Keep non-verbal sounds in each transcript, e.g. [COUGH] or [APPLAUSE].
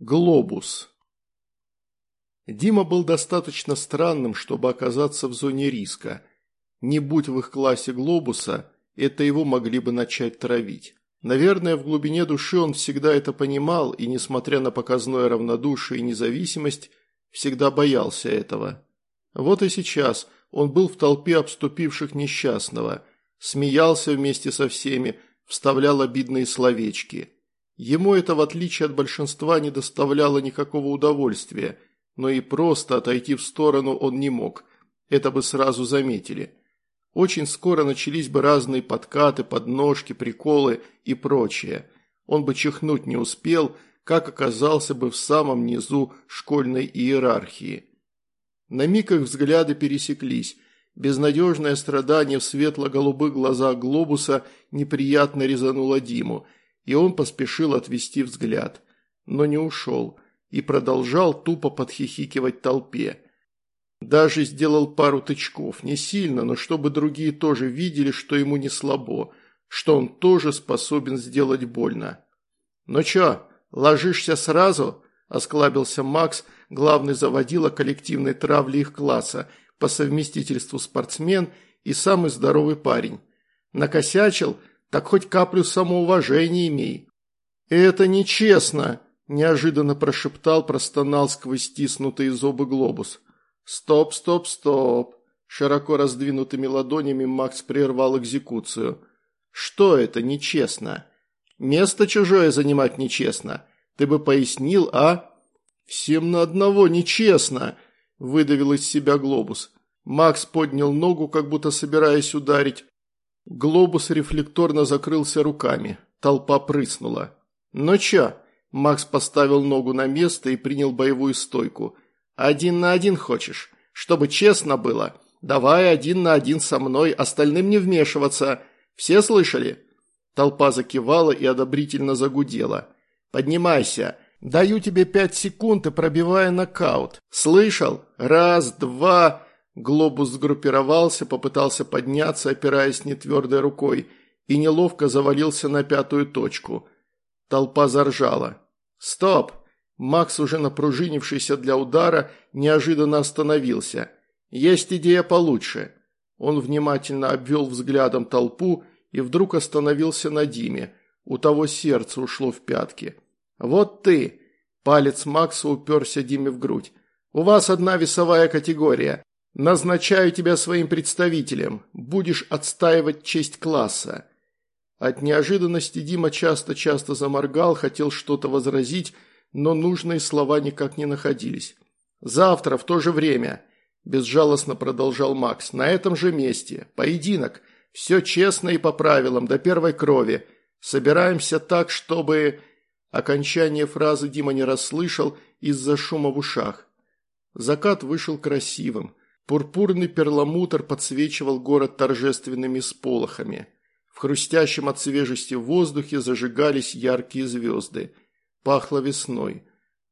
Глобус. Дима был достаточно странным, чтобы оказаться в зоне риска. Не будь в их классе глобуса, это его могли бы начать травить. Наверное, в глубине души он всегда это понимал и, несмотря на показное равнодушие и независимость, всегда боялся этого. Вот и сейчас он был в толпе обступивших несчастного, смеялся вместе со всеми, вставлял обидные словечки – Ему это, в отличие от большинства, не доставляло никакого удовольствия, но и просто отойти в сторону он не мог. Это бы сразу заметили. Очень скоро начались бы разные подкаты, подножки, приколы и прочее. Он бы чихнуть не успел, как оказался бы в самом низу школьной иерархии. На миг их взгляды пересеклись. Безнадежное страдание в светло-голубых глазах глобуса неприятно резануло Диму – и он поспешил отвести взгляд, но не ушел и продолжал тупо подхихикивать толпе. Даже сделал пару тычков, не сильно, но чтобы другие тоже видели, что ему не слабо, что он тоже способен сделать больно. «Ну чё, ложишься сразу?» – осклабился Макс, главный заводила коллективной травли их класса, по совместительству спортсмен и самый здоровый парень. «Накосячил?» Так хоть каплю самоуважения имей». «Это нечестно», – неожиданно прошептал, простонал сквозь стиснутые зубы глобус. «Стоп, стоп, стоп!» Широко раздвинутыми ладонями Макс прервал экзекуцию. «Что это нечестно? Место чужое занимать нечестно. Ты бы пояснил, а?» «Всем на одного нечестно!» – выдавил из себя глобус. Макс поднял ногу, как будто собираясь ударить, Глобус рефлекторно закрылся руками. Толпа прыснула. «Ну чё?» Макс поставил ногу на место и принял боевую стойку. «Один на один хочешь? Чтобы честно было? Давай один на один со мной, остальным не вмешиваться. Все слышали?» Толпа закивала и одобрительно загудела. «Поднимайся. Даю тебе пять секунд и пробивая нокаут. Слышал? Раз, два...» Глобус сгруппировался, попытался подняться, опираясь нетвердой рукой, и неловко завалился на пятую точку. Толпа заржала. «Стоп!» Макс, уже напружинившийся для удара, неожиданно остановился. «Есть идея получше». Он внимательно обвел взглядом толпу и вдруг остановился на Диме. У того сердце ушло в пятки. «Вот ты!» Палец Макса уперся Диме в грудь. «У вас одна весовая категория. Назначаю тебя своим представителем. Будешь отстаивать честь класса». От неожиданности Дима часто-часто заморгал, хотел что-то возразить, но нужные слова никак не находились. «Завтра в то же время», – безжалостно продолжал Макс, – «на этом же месте. Поединок. Все честно и по правилам, до первой крови. Собираемся так, чтобы...» Окончание фразы Дима не расслышал из-за шума в ушах. Закат вышел красивым. Пурпурный перламутр подсвечивал город торжественными сполохами. В хрустящем от свежести воздухе зажигались яркие звезды. Пахло весной.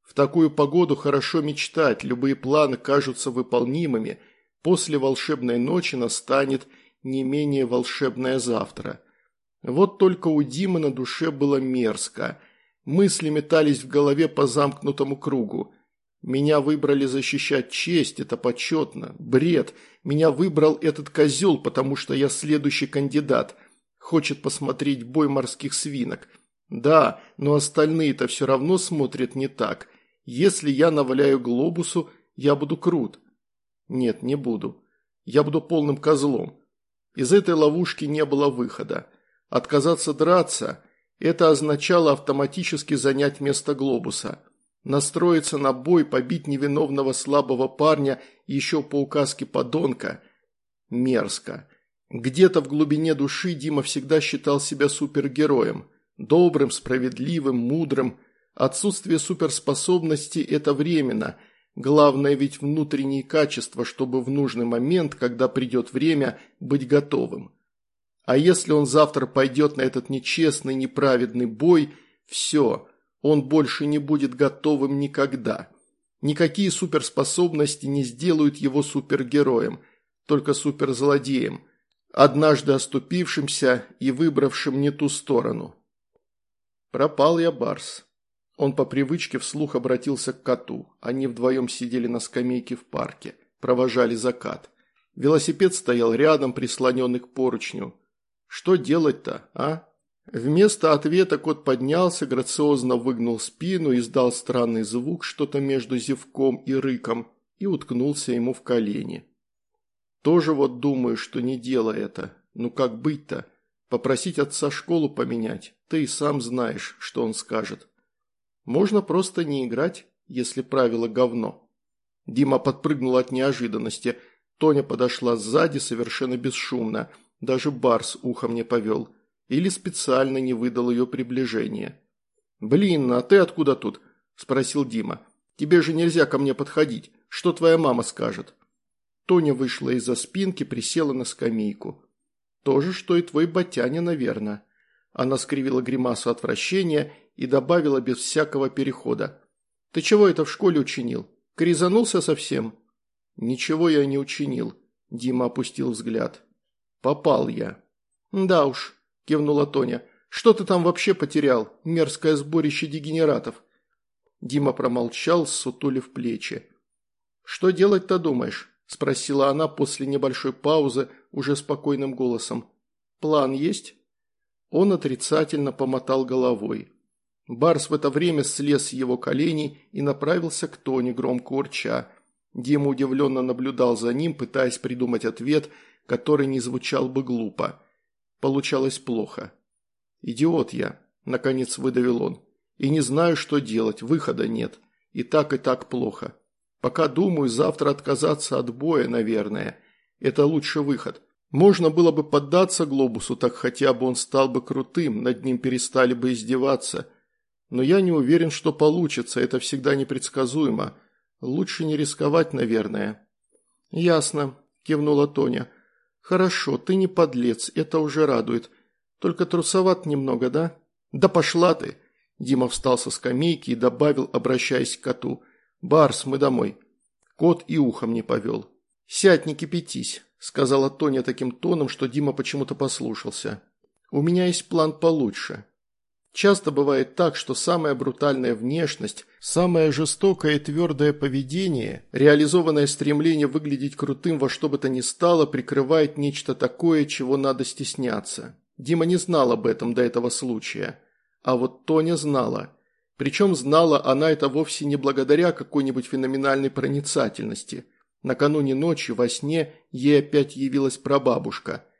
В такую погоду хорошо мечтать, любые планы кажутся выполнимыми. После волшебной ночи настанет не менее волшебное завтра. Вот только у Димы на душе было мерзко. Мысли метались в голове по замкнутому кругу. Меня выбрали защищать честь, это почетно. Бред. Меня выбрал этот козел, потому что я следующий кандидат. Хочет посмотреть бой морских свинок. Да, но остальные-то все равно смотрят не так. Если я наваляю глобусу, я буду крут. Нет, не буду. Я буду полным козлом. Из этой ловушки не было выхода. Отказаться драться – это означало автоматически занять место глобуса – Настроиться на бой, побить невиновного слабого парня еще по указке подонка. Мерзко. Где-то в глубине души Дима всегда считал себя супергероем. Добрым, справедливым, мудрым. Отсутствие суперспособности – это временно. Главное ведь внутренние качества, чтобы в нужный момент, когда придет время, быть готовым. А если он завтра пойдет на этот нечестный, неправедный бой – все – он больше не будет готовым никогда. Никакие суперспособности не сделают его супергероем, только суперзлодеем, однажды оступившимся и выбравшим не ту сторону. Пропал я, Барс. Он по привычке вслух обратился к коту. Они вдвоем сидели на скамейке в парке, провожали закат. Велосипед стоял рядом, прислоненный к поручню. Что делать-то, а? Вместо ответа кот поднялся, грациозно выгнул спину, издал странный звук, что-то между зевком и рыком, и уткнулся ему в колени. Тоже вот думаю, что не дело это. Ну как быть-то? Попросить отца школу поменять? Ты и сам знаешь, что он скажет. Можно просто не играть, если правило говно. Дима подпрыгнул от неожиданности. Тоня подошла сзади совершенно бесшумно. Даже Барс ухом не повел. Или специально не выдал ее приближение. «Блин, а ты откуда тут?» – спросил Дима. «Тебе же нельзя ко мне подходить. Что твоя мама скажет?» Тоня вышла из-за спинки, присела на скамейку. «То же, что и твой батяня, наверное». Она скривила гримасу отвращения и добавила без всякого перехода. «Ты чего это в школе учинил? Кризанулся совсем?» «Ничего я не учинил», – Дима опустил взгляд. «Попал я». «Да уж», – кивнула Тоня. «Что ты там вообще потерял? Мерзкое сборище дегенератов». Дима промолчал, сутулив плечи. «Что делать-то думаешь?» – спросила она после небольшой паузы уже спокойным голосом. «План есть?» Он отрицательно помотал головой. Барс в это время слез с его коленей и направился к Тони, громко урча. Дима удивленно наблюдал за ним, пытаясь придумать ответ, который не звучал бы глупо. Получалось плохо. «Идиот я», – наконец выдавил он. «И не знаю, что делать, выхода нет. И так, и так плохо. Пока думаю, завтра отказаться от боя, наверное. Это лучший выход. Можно было бы поддаться глобусу, так хотя бы он стал бы крутым, над ним перестали бы издеваться. Но я не уверен, что получится, это всегда непредсказуемо. Лучше не рисковать, наверное». «Ясно», – кивнула Тоня. «Хорошо, ты не подлец, это уже радует. Только трусоват немного, да?» «Да пошла ты!» Дима встал со скамейки и добавил, обращаясь к коту. «Барс, мы домой». Кот и ухом не повел. «Сядь, не кипятись», – сказала Тоня таким тоном, что Дима почему-то послушался. «У меня есть план получше. Часто бывает так, что самая брутальная внешность, самое жестокое и твердое поведение, реализованное стремление выглядеть крутым во что бы то ни стало, прикрывает нечто такое, чего надо стесняться. Дима не знал об этом до этого случая. А вот Тоня знала. Причем знала она это вовсе не благодаря какой-нибудь феноменальной проницательности. Накануне ночью во сне ей опять явилась прабабушка –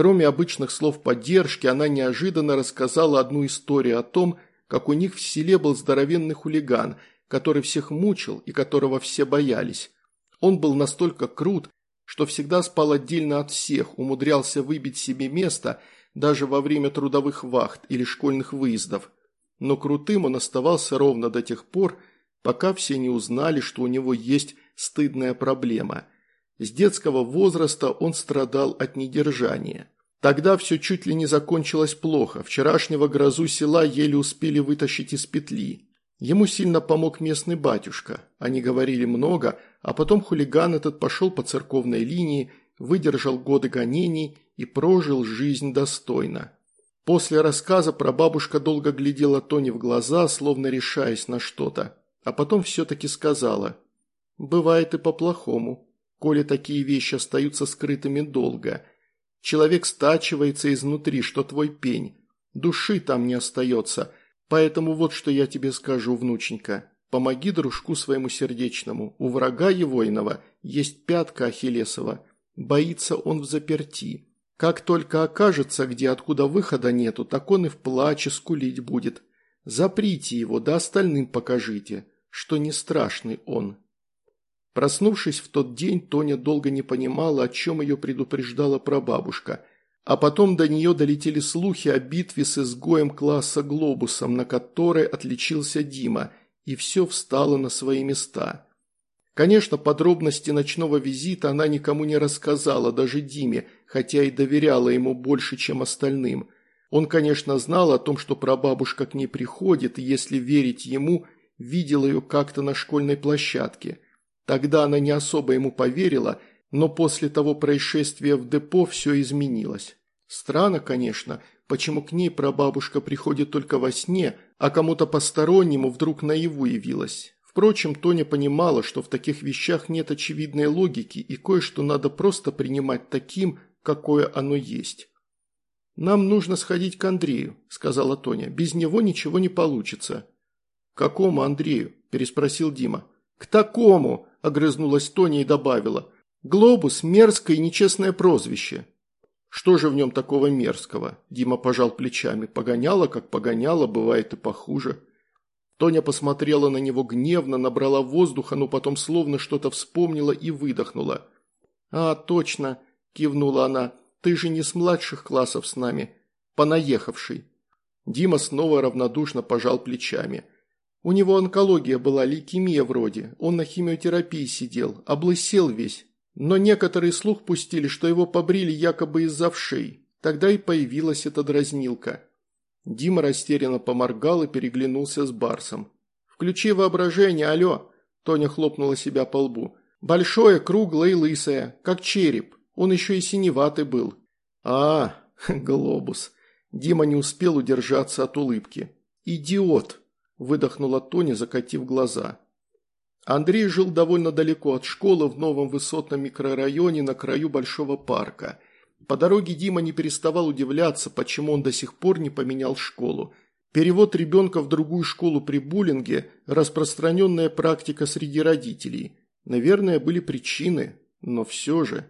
Кроме обычных слов поддержки, она неожиданно рассказала одну историю о том, как у них в селе был здоровенный хулиган, который всех мучил и которого все боялись. Он был настолько крут, что всегда спал отдельно от всех, умудрялся выбить себе место даже во время трудовых вахт или школьных выездов. Но крутым он оставался ровно до тех пор, пока все не узнали, что у него есть стыдная проблема – с детского возраста он страдал от недержания. Тогда все чуть ли не закончилось плохо. Вчерашнего грозу села еле успели вытащить из петли. Ему сильно помог местный батюшка. Они говорили много, а потом хулиган этот пошел по церковной линии, выдержал годы гонений и прожил жизнь достойно. После рассказа про бабушка долго глядела Тони в глаза, словно решаясь на что-то, а потом все-таки сказала «Бывает и по-плохому» коли такие вещи остаются скрытыми долго. Человек стачивается изнутри, что твой пень. Души там не остается. Поэтому вот что я тебе скажу, внученька. Помоги дружку своему сердечному. У врага его иного есть пятка Ахиллесова. Боится он в заперти. Как только окажется, где откуда выхода нету, так он и в плаче скулить будет. Заприте его, да остальным покажите, что не страшный он. Проснувшись в тот день, Тоня долго не понимала, о чем ее предупреждала прабабушка. А потом до нее долетели слухи о битве с изгоем класса «Глобусом», на которой отличился Дима, и все встало на свои места. Конечно, подробности ночного визита она никому не рассказала, даже Диме, хотя и доверяла ему больше, чем остальным. Он, конечно, знал о том, что прабабушка к ней приходит, и, если верить ему, видел ее как-то на школьной площадке – Тогда она не особо ему поверила, но после того происшествия в депо все изменилось. Странно, конечно, почему к ней прабабушка приходит только во сне, а кому-то постороннему вдруг наяву явилась. Впрочем, Тоня понимала, что в таких вещах нет очевидной логики и кое-что надо просто принимать таким, какое оно есть. «Нам нужно сходить к Андрею», – сказала Тоня. «Без него ничего не получится». «К какому Андрею?» – переспросил Дима. «К такому!» – огрызнулась Тоня и добавила. «Глобус – мерзкое и нечестное прозвище». «Что же в нем такого мерзкого?» – Дима пожал плечами. «Погоняло, как погоняло, бывает и похуже». Тоня посмотрела на него гневно, набрала воздуха, но потом словно что-то вспомнила и выдохнула. «А, точно!» – кивнула она. «Ты же не с младших классов с нами, понаехавший». Дима снова равнодушно пожал плечами. «У него онкология была, лейкемия вроде. Он на химиотерапии сидел, облысел весь. Но некоторые слух пустили, что его побрили якобы из-за вшей. Тогда и появилась эта дразнилка». Дима растерянно поморгал и переглянулся с Барсом. «Включи воображение, алло!» Тоня хлопнула себя по лбу. «Большое, круглое и лысое, как череп. Он еще и синеватый был». «А, [LAUGHS] глобус!» Дима не успел удержаться от улыбки. «Идиот!» – выдохнула Тоня, закатив глаза. Андрей жил довольно далеко от школы в новом высотном микрорайоне на краю большого парка – по дороге Дима не переставал удивляться, почему он до сих пор не поменял школу. Перевод ребенка в другую школу при буллинге – распространенная практика среди родителей. Наверное, были причины, но все же.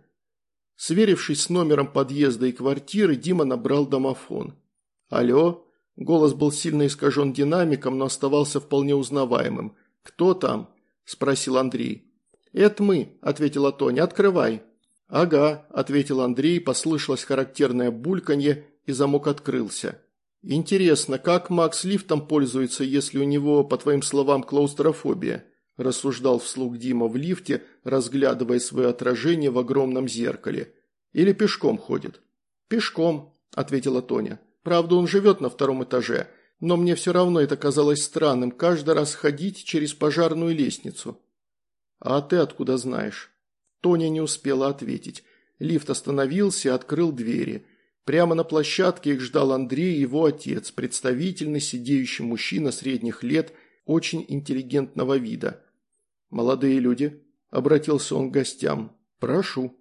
Сверившись с номером подъезда и квартиры, Дима набрал домофон. «Алло?» Голос был сильно искажен динамиком, но оставался вполне узнаваемым. «Кто там?» – спросил Андрей. «Это мы», – ответила Тоня. «Открывай». «Ага», – ответил Андрей, послышалось характерное бульканье, и замок открылся. «Интересно, как Макс лифтом пользуется, если у него, по твоим словам, клаустрофобия?» – рассуждал вслух Дима в лифте, разглядывая свое отражение в огромном зеркале. «Или пешком ходит?» «Пешком», – ответила Тоня. «Правда, он живет на втором этаже, но мне все равно это казалось странным, каждый раз ходить через пожарную лестницу». «А ты откуда знаешь?» Тоня не успела ответить. Лифт остановился и открыл двери. Прямо на площадке их ждал Андрей и его отец, представительный сидеющий мужчина средних лет, очень интеллигентного вида. «Молодые люди», – обратился он к гостям, – «прошу».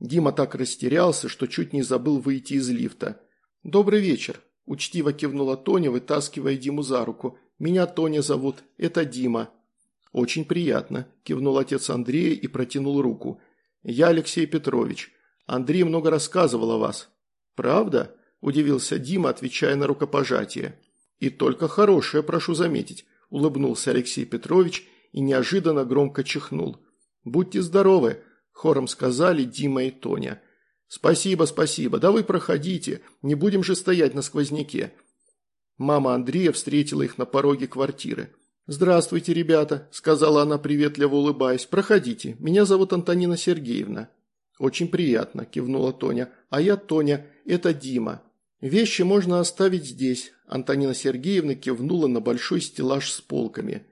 Дима так растерялся, что чуть не забыл выйти из лифта. «Добрый вечер», – учтиво кивнула Тоня, вытаскивая Диму за руку. «Меня Тоня зовут, это Дима». «Очень приятно», – кивнул отец Андрея и протянул руку. «Я Алексей Петрович. Андрей много рассказывал о вас». «Правда?» – удивился Дима, отвечая на рукопожатие. «И только хорошее, прошу заметить», – улыбнулся Алексей Петрович и неожиданно громко чихнул. «Будьте здоровы», – хором сказали Дима и Тоня. «Спасибо, спасибо. Да вы проходите. Не будем же стоять на сквозняке». Мама Андрея встретила их на пороге квартиры. «Здравствуйте, ребята», – сказала она, приветливо улыбаясь. «Проходите. Меня зовут Антонина Сергеевна». «Очень приятно», – кивнула Тоня. «А я Тоня. Это Дима. Вещи можно оставить здесь». Антонина Сергеевна кивнула на большой стеллаж с полками.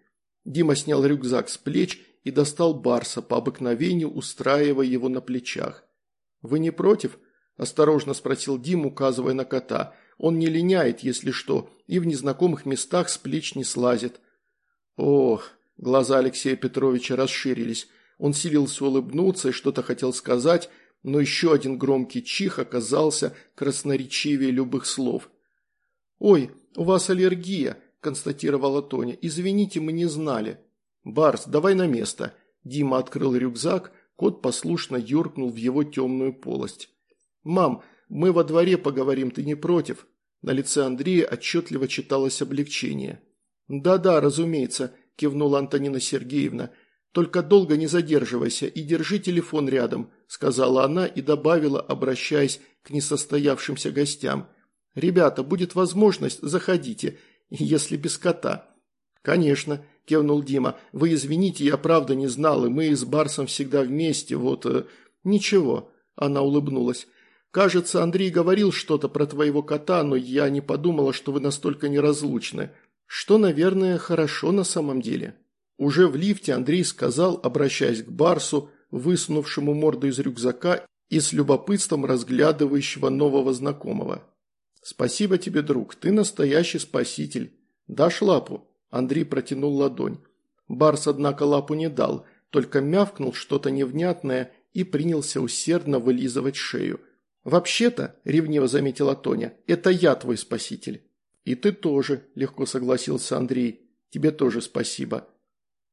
Дима снял рюкзак с плеч и достал барса, по обыкновению устраивая его на плечах. «Вы не против?» – осторожно спросил Дим, указывая на кота. «Он не линяет, если что, и в незнакомых местах с плеч не слазит». Ох, глаза Алексея Петровича расширились. Он силился улыбнуться и что-то хотел сказать, но еще один громкий чих оказался красноречивее любых слов. «Ой, у вас аллергия», – констатировала Тоня. «Извините, мы не знали». «Барс, давай на место». Дима открыл рюкзак, кот послушно юркнул в его темную полость. «Мам, мы во дворе поговорим, ты не против?» На лице Андрея отчетливо читалось облегчение. «Да-да, разумеется», – кивнула Антонина Сергеевна. «Только долго не задерживайся и держи телефон рядом», – сказала она и добавила, обращаясь к несостоявшимся гостям. «Ребята, будет возможность, заходите, если без кота». «Конечно», – кивнул Дима. «Вы извините, я правда не знал, и мы с Барсом всегда вместе, вот...» э, «Ничего», – она улыбнулась. «Кажется, Андрей говорил что-то про твоего кота, но я не подумала, что вы настолько неразлучны. Что, наверное, хорошо на самом деле. Уже в лифте Андрей сказал, обращаясь к Барсу, высунувшему морду из рюкзака и с любопытством разглядывающего нового знакомого. «Спасибо тебе, друг, ты настоящий спаситель. Дашь лапу?» Андрей протянул ладонь. Барс, однако, лапу не дал, только мявкнул что-то невнятное и принялся усердно вылизывать шею. «Вообще-то», – ревниво заметила Тоня, – «это я твой спаситель». «И ты тоже», – легко согласился Андрей. «Тебе тоже спасибо».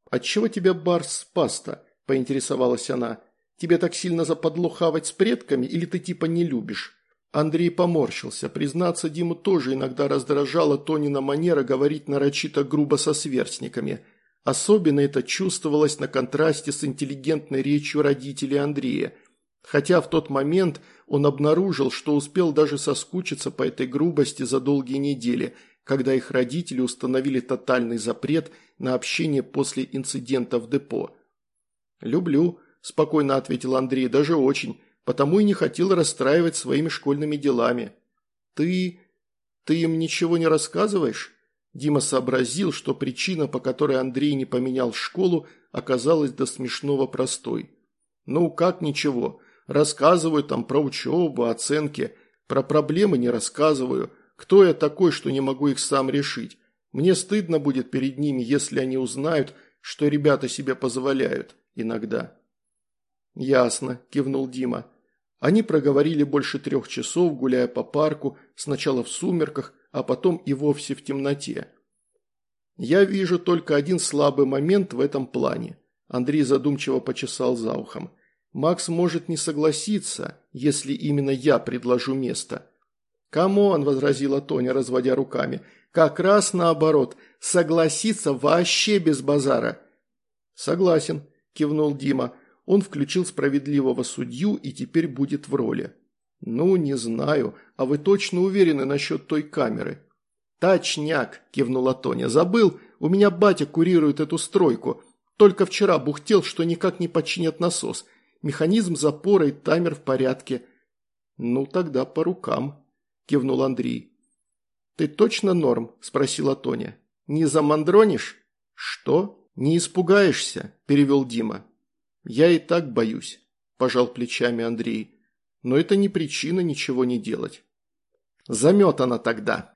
«Отчего тебя Барс спас-то?» – поинтересовалась она. «Тебе так сильно западло хавать с предками или ты типа не любишь?» Андрей поморщился. Признаться, Диму тоже иногда раздражала Тонина манера говорить нарочито грубо со сверстниками. Особенно это чувствовалось на контрасте с интеллигентной речью родителей Андрея. Хотя в тот момент он обнаружил, что успел даже соскучиться по этой грубости за долгие недели, когда их родители установили тотальный запрет на общение после инцидента в депо. «Люблю», – спокойно ответил Андрей, – «даже очень потому и не хотел расстраивать своими школьными делами. Ты... ты им ничего не рассказываешь?» Дима сообразил, что причина, по которой Андрей не поменял школу, оказалась до смешного простой. «Ну, как ничего? Рассказываю там про учебу, оценки. Про проблемы не рассказываю. Кто я такой, что не могу их сам решить? Мне стыдно будет перед ними, если они узнают, что ребята себе позволяют иногда». «Ясно», – кивнул Дима. Они проговорили больше трех часов, гуляя по парку, сначала в сумерках, а потом и вовсе в темноте. «Я вижу только один слабый момент в этом плане», – Андрей задумчиво почесал за ухом. «Макс может не согласиться, если именно я предложу место». «Камон», – возразила Тоня, разводя руками, – «как раз наоборот, согласится вообще без базара». «Согласен», – кивнул Дима, – он включил справедливого судью и теперь будет в роли. «Ну, не знаю. А вы точно уверены насчет той камеры?» «Точняк!» – кивнула Тоня. «Забыл? У меня батя курирует эту стройку. Только вчера бухтел, что никак не починят насос. Механизм запора и таймер в порядке». «Ну, тогда по рукам», – кивнул Андрей. «Ты точно норм?» – спросила Тоня. «Не замандронишь?» «Что?» «Не испугаешься?» – перевел Дима. «Я и так боюсь», – пожал плечами Андрей. «Но это не причина ничего не делать». «Заметана тогда»,